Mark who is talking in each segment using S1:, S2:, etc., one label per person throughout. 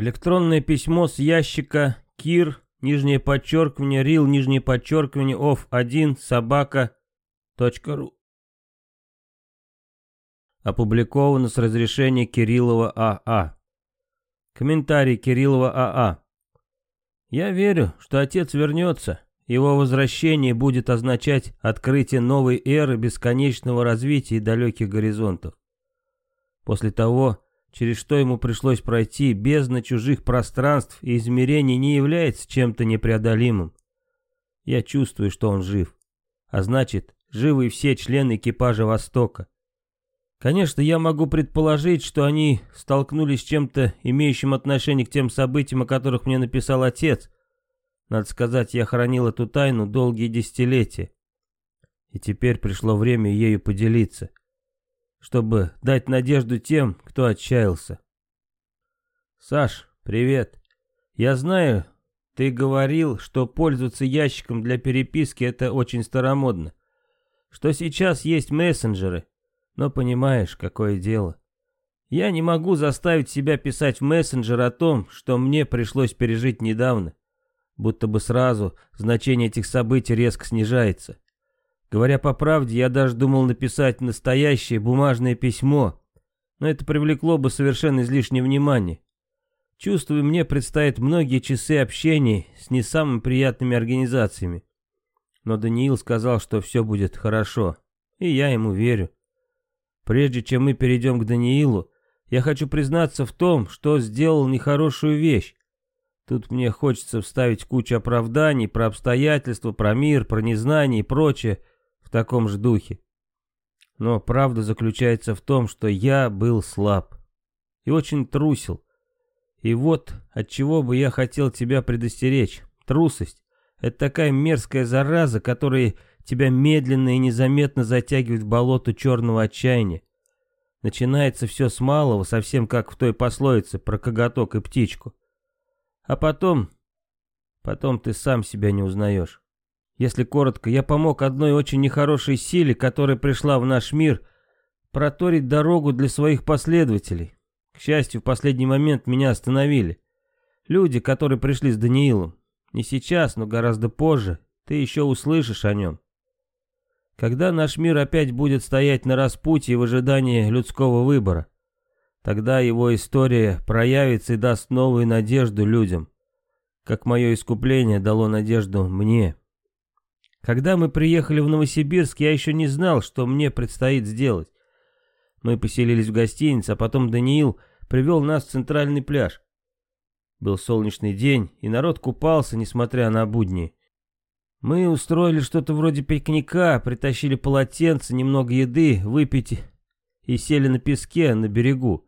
S1: Электронное письмо с ящика Кир, нижнее подчеркивание, Рил, нижнее подчеркивание, оф 1, собака, ру. Опубликовано с разрешения Кириллова АА. Комментарий Кириллова АА. Я верю, что отец вернется. Его возвращение будет означать открытие новой эры бесконечного развития и далеких горизонтов. После того, через что ему пришлось пройти, бездна чужих пространств и измерений не является чем-то непреодолимым. Я чувствую, что он жив. А значит, живы и все члены экипажа Востока. Конечно, я могу предположить, что они столкнулись с чем-то, имеющим отношение к тем событиям, о которых мне написал отец. Надо сказать, я хранил эту тайну долгие десятилетия. И теперь пришло время ею поделиться чтобы дать надежду тем, кто отчаялся. Саш, привет. Я знаю, ты говорил, что пользоваться ящиком для переписки это очень старомодно. Что сейчас есть мессенджеры, но понимаешь, какое дело. Я не могу заставить себя писать в мессенджер о том, что мне пришлось пережить недавно. Будто бы сразу значение этих событий резко снижается. Говоря по правде, я даже думал написать настоящее бумажное письмо, но это привлекло бы совершенно излишнее внимание. Чувствую, мне предстоят многие часы общения с не самыми приятными организациями. Но Даниил сказал, что все будет хорошо, и я ему верю. Прежде чем мы перейдем к Даниилу, я хочу признаться в том, что сделал нехорошую вещь. Тут мне хочется вставить кучу оправданий про обстоятельства, про мир, про незнание и прочее, в таком же духе. Но правда заключается в том, что я был слаб и очень трусил. И вот от чего бы я хотел тебя предостеречь. Трусость — это такая мерзкая зараза, которая тебя медленно и незаметно затягивает в болото черного отчаяния. Начинается все с малого, совсем как в той пословице про коготок и птичку. А потом... Потом ты сам себя не узнаешь. Если коротко, я помог одной очень нехорошей силе, которая пришла в наш мир, проторить дорогу для своих последователей. К счастью, в последний момент меня остановили. Люди, которые пришли с Даниилом. Не сейчас, но гораздо позже. Ты еще услышишь о нем. Когда наш мир опять будет стоять на распутье в ожидании людского выбора, тогда его история проявится и даст новую надежду людям, как мое искупление дало надежду мне. Когда мы приехали в Новосибирск, я еще не знал, что мне предстоит сделать. Мы поселились в гостинице, а потом Даниил привел нас в центральный пляж. Был солнечный день, и народ купался, несмотря на будни. Мы устроили что-то вроде пикника, притащили полотенце, немного еды, выпить и сели на песке на берегу.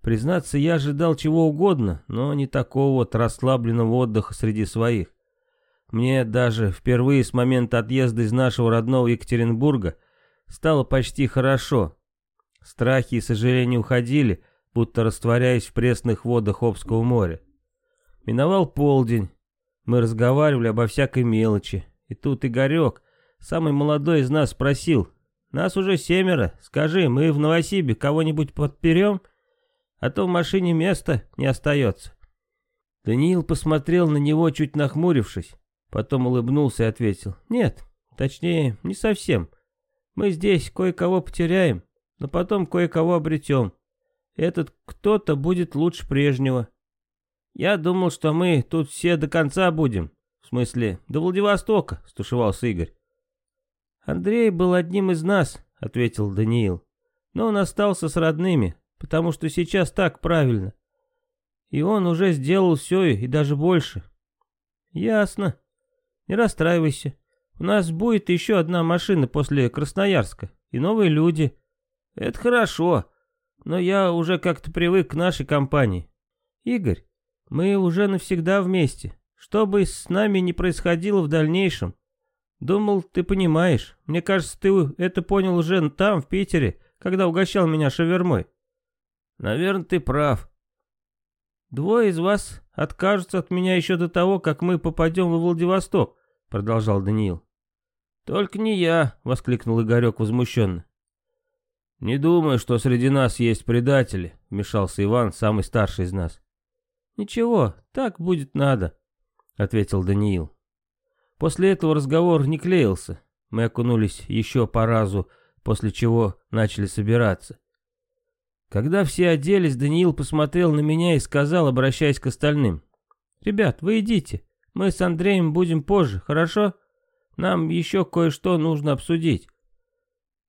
S1: Признаться, я ожидал чего угодно, но не такого вот расслабленного отдыха среди своих. Мне даже впервые с момента отъезда из нашего родного Екатеринбурга стало почти хорошо. Страхи и сожаления уходили, будто растворяясь в пресных водах Обского моря. Миновал полдень. Мы разговаривали обо всякой мелочи. И тут Игорек, самый молодой из нас, спросил. «Нас уже семеро. Скажи, мы в Новосибе кого-нибудь подперем? А то в машине места не остается». Даниил посмотрел на него, чуть нахмурившись. Потом улыбнулся и ответил. Нет, точнее, не совсем. Мы здесь кое-кого потеряем, но потом кое-кого обретем. Этот кто-то будет лучше прежнего. Я думал, что мы тут все до конца будем. В смысле, до Владивостока, стушевался Игорь. Андрей был одним из нас, ответил Даниил. Но он остался с родными, потому что сейчас так правильно. И он уже сделал все и даже больше. Ясно. Не расстраивайся. У нас будет еще одна машина после Красноярска. И новые люди. Это хорошо. Но я уже как-то привык к нашей компании. Игорь, мы уже навсегда вместе. Что бы с нами ни происходило в дальнейшем. Думал, ты понимаешь. Мне кажется, ты это понял уже там, в Питере, когда угощал меня шавермой. Наверное, ты прав. Двое из вас откажутся от меня еще до того, как мы попадем во Владивосток продолжал Даниил. «Только не я!» — воскликнул Игорек возмущенно. «Не думаю, что среди нас есть предатели», — вмешался Иван, самый старший из нас. Ничего, так будет надо, ответил Даниил. После этого разговор не клеился. Мы окунулись еще по разу, после чего начали собираться. Когда все оделись, Даниил посмотрел на меня и сказал, обращаясь к остальным. «Ребят, вы идите. Мы с Андреем будем позже, хорошо? Нам еще кое-что нужно обсудить».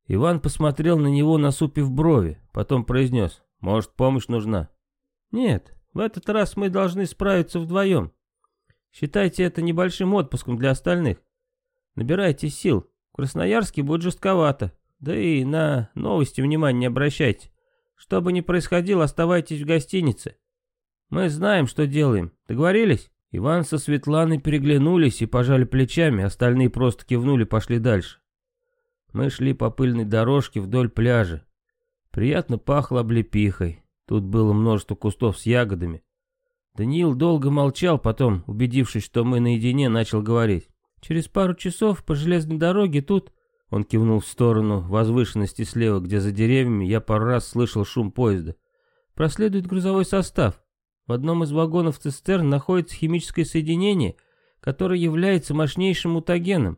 S1: Иван посмотрел на него, насупив брови, потом произнес. «Может, помощь нужна?» «Нет, в этот раз мы должны справиться вдвоем. Считайте это небольшим отпуском для остальных. Набирайте сил. В Красноярске будет жестковато. Да и на новости внимания не обращайте. Что бы ни происходило, оставайтесь в гостинице. Мы знаем, что делаем. Договорились?» Иван со Светланой переглянулись и пожали плечами, остальные просто кивнули, пошли дальше. Мы шли по пыльной дорожке вдоль пляжа. Приятно пахло облепихой. Тут было множество кустов с ягодами. Даниил долго молчал, потом, убедившись, что мы наедине, начал говорить. «Через пару часов по железной дороге тут...» Он кивнул в сторону возвышенности слева, где за деревьями я пару раз слышал шум поезда. Проследует грузовой состав. В одном из вагонов цистерн находится химическое соединение, которое является мощнейшим мутагеном.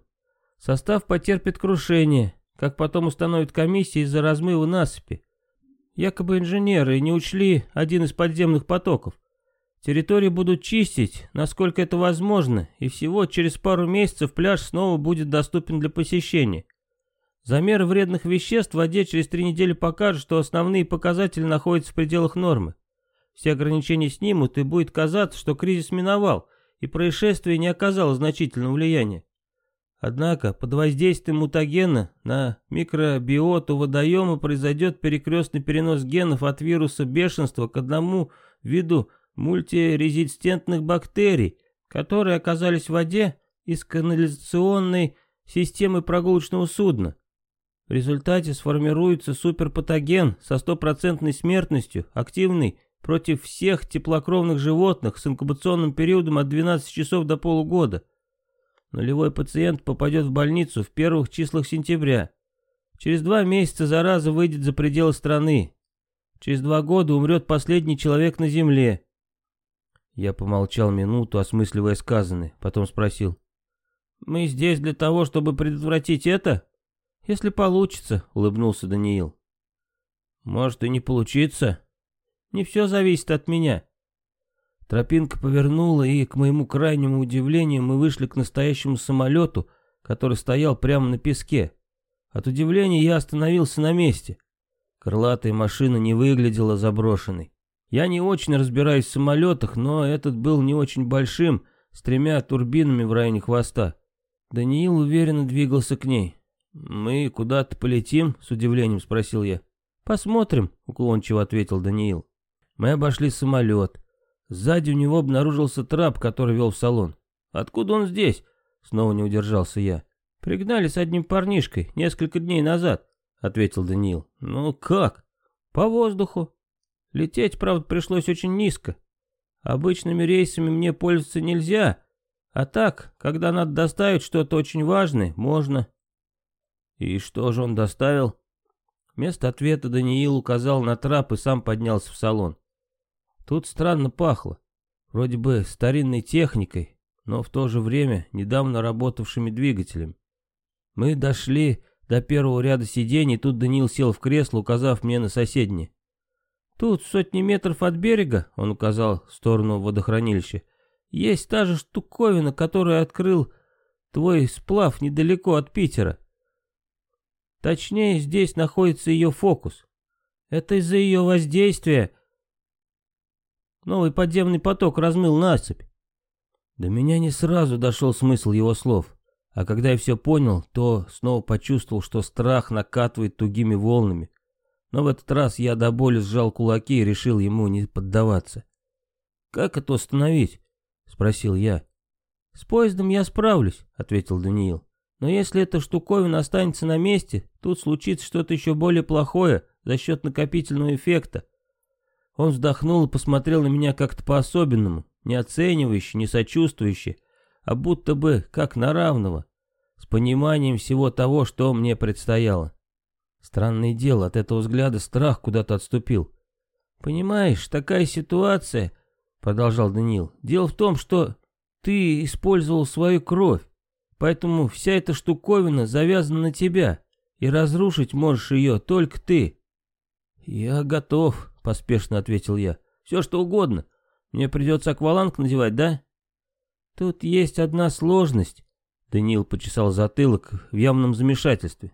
S1: Состав потерпит крушение, как потом установит комиссия из-за размыва насыпи. Якобы инженеры не учли один из подземных потоков. Территории будут чистить, насколько это возможно, и всего через пару месяцев пляж снова будет доступен для посещения. Замеры вредных веществ в воде через три недели покажут, что основные показатели находятся в пределах нормы. Все ограничения снимут, и будет казаться, что кризис миновал, и происшествие не оказало значительного влияния. Однако под воздействием мутагена на микробиоту водоема произойдет перекрестный перенос генов от вируса бешенства к одному виду мультирезистентных бактерий, которые оказались в воде из канализационной системы прогулочного судна. В результате сформируется суперпатоген со стопроцентной смертностью, активный против всех теплокровных животных с инкубационным периодом от 12 часов до полугода. Нулевой пациент попадет в больницу в первых числах сентября. Через два месяца зараза выйдет за пределы страны. Через два года умрет последний человек на земле. Я помолчал минуту, осмысливая сказанное, потом спросил. «Мы здесь для того, чтобы предотвратить это?» «Если получится», — улыбнулся Даниил. «Может и не получится. Не все зависит от меня». Тропинка повернула, и, к моему крайнему удивлению, мы вышли к настоящему самолету, который стоял прямо на песке. От удивления я остановился на месте. Крылатая машина не выглядела заброшенной. Я не очень разбираюсь в самолетах, но этот был не очень большим, с тремя турбинами в районе хвоста. Даниил уверенно двигался к ней. «Мы куда-то полетим?» — с удивлением спросил я. «Посмотрим», — уклончиво ответил Даниил. Мы обошли самолет. Сзади у него обнаружился трап, который вел в салон. «Откуда он здесь?» — снова не удержался я. «Пригнали с одним парнишкой несколько дней назад», — ответил Даниил. «Ну как?» «По воздуху. Лететь, правда, пришлось очень низко. Обычными рейсами мне пользоваться нельзя, а так, когда надо доставить что-то очень важное, можно». «И что же он доставил?» Вместо ответа Даниил указал на трап и сам поднялся в салон. Тут странно пахло. Вроде бы старинной техникой, но в то же время недавно работавшими двигателем. Мы дошли до первого ряда сидений, тут Даниил сел в кресло, указав мне на соседнее. «Тут сотни метров от берега», — он указал в сторону водохранилища, — «есть та же штуковина, которую открыл твой сплав недалеко от Питера. Точнее, здесь находится ее фокус. Это из-за ее воздействия новый подземный поток размыл насыпь. До меня не сразу дошел смысл его слов, а когда я все понял, то снова почувствовал, что страх накатывает тугими волнами. Но в этот раз я до боли сжал кулаки и решил ему не поддаваться. «Как это остановить?» — спросил я. «С поездом я справлюсь», — ответил Даниил. Но если эта штуковина останется на месте, тут случится что-то еще более плохое за счет накопительного эффекта. Он вздохнул и посмотрел на меня как-то по-особенному, не оценивающе, не сочувствующе, а будто бы как на равного, с пониманием всего того, что мне предстояло. Странное дело, от этого взгляда страх куда-то отступил. Понимаешь, такая ситуация продолжал Даниил. Дело в том, что ты использовал свою кровь, поэтому вся эта штуковина завязана на тебя, и разрушить можешь ее только ты. Я готов, поспешно ответил я. Все что угодно. Мне придется акваланг надевать, да? Тут есть одна сложность. Даниил почесал затылок в явном замешательстве.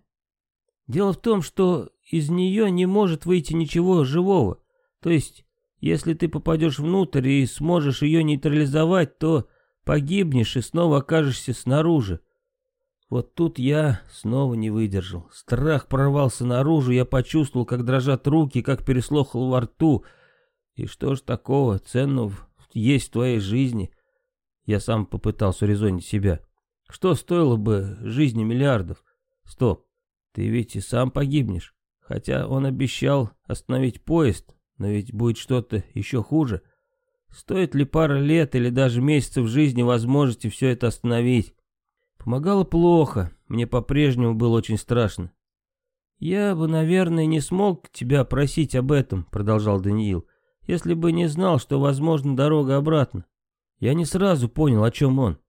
S1: Дело в том, что из нее не может выйти ничего живого. То есть, если ты попадешь внутрь и сможешь ее нейтрализовать, то погибнешь и снова окажешься снаружи. Вот тут я снова не выдержал. Страх прорвался наружу, я почувствовал, как дрожат руки, как переслохал во рту. И что ж такого ценного есть в твоей жизни? Я сам попытался резонить себя. Что стоило бы жизни миллиардов? Стоп, ты ведь и сам погибнешь. Хотя он обещал остановить поезд, но ведь будет что-то еще хуже. Стоит ли пара лет или даже месяцев жизни возможности все это остановить? Помогало плохо, мне по-прежнему было очень страшно. «Я бы, наверное, не смог тебя просить об этом», — продолжал Даниил, «если бы не знал, что возможна дорога обратно. Я не сразу понял, о чем он.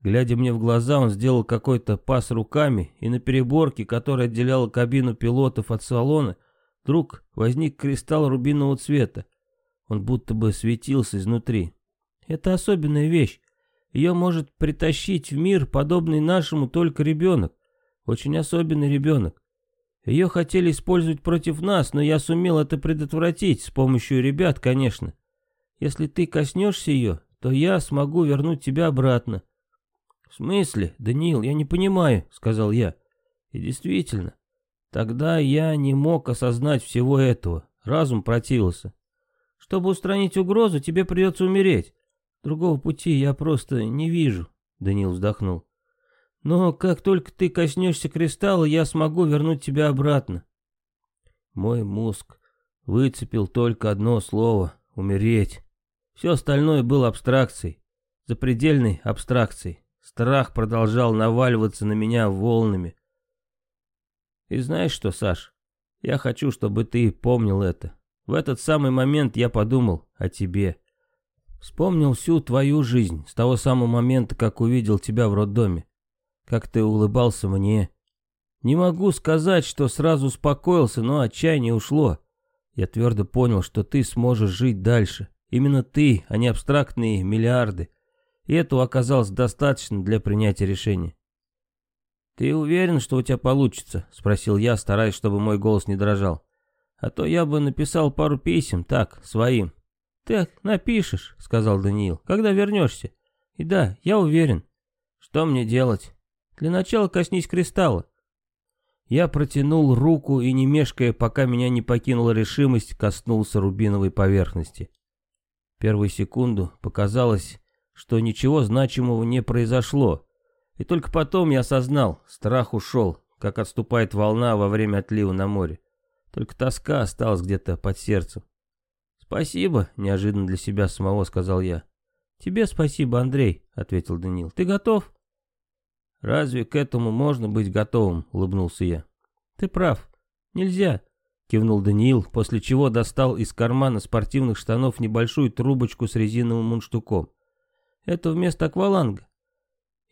S1: Глядя мне в глаза, он сделал какой-то пас руками, и на переборке, которая отделяла кабину пилотов от салона, вдруг возник кристалл рубинового цвета. Он будто бы светился изнутри. Это особенная вещь. Ее может притащить в мир, подобный нашему, только ребенок. Очень особенный ребенок. Ее хотели использовать против нас, но я сумел это предотвратить, с помощью ребят, конечно. Если ты коснешься ее, то я смогу вернуть тебя обратно. В смысле, Даниил, я не понимаю, сказал я. И действительно, тогда я не мог осознать всего этого. Разум противился. Чтобы устранить угрозу, тебе придется умереть. Другого пути я просто не вижу, Данил вздохнул. Но как только ты коснешься кристалла, я смогу вернуть тебя обратно. Мой мозг выцепил только одно слово — умереть. Все остальное было абстракцией, запредельной абстракцией. Страх продолжал наваливаться на меня волнами. И знаешь что, Саш, я хочу, чтобы ты помнил это. В этот самый момент я подумал о тебе. Вспомнил всю твою жизнь, с того самого момента, как увидел тебя в роддоме. Как ты улыбался мне. Не могу сказать, что сразу успокоился, но отчаяние ушло. Я твердо понял, что ты сможешь жить дальше. Именно ты, а не абстрактные миллиарды. И этого оказалось достаточно для принятия решения. «Ты уверен, что у тебя получится?» — спросил я, стараясь, чтобы мой голос не дрожал. «А то я бы написал пару писем, так, своим. «Ты напишешь», — сказал Даниил, — «когда вернешься. И да, я уверен. Что мне делать? Для начала коснись кристалла». Я протянул руку и, не мешкая, пока меня не покинула решимость, коснулся рубиновой поверхности. Первую секунду показалось, что ничего значимого не произошло. И только потом я осознал, страх ушел, как отступает волна во время отлива на море. Только тоска осталась где-то под сердцем. «Спасибо», — неожиданно для себя самого сказал я. «Тебе спасибо, Андрей», — ответил Данил. «Ты готов?» «Разве к этому можно быть готовым?» — улыбнулся я. «Ты прав. Нельзя», — кивнул Даниил, после чего достал из кармана спортивных штанов небольшую трубочку с резиновым мундштуком. «Это вместо акваланга.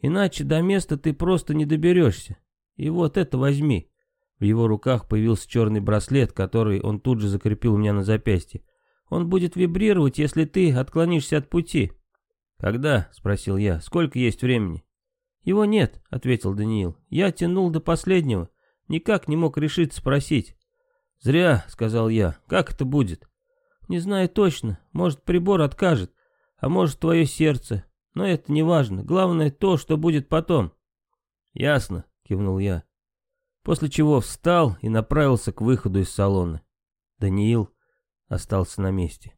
S1: Иначе до места ты просто не доберешься. И вот это возьми». В его руках появился черный браслет, который он тут же закрепил у меня на запястье. Он будет вибрировать, если ты отклонишься от пути. Когда? спросил я. Сколько есть времени? Его нет, ответил Даниил. Я тянул до последнего. Никак не мог решить спросить. Зря, сказал я. Как это будет? Не знаю точно. Может, прибор откажет, а может, твое сердце. Но это не важно. Главное то, что будет потом. Ясно, кивнул я. После чего встал и направился к выходу из салона. Даниил остался на месте.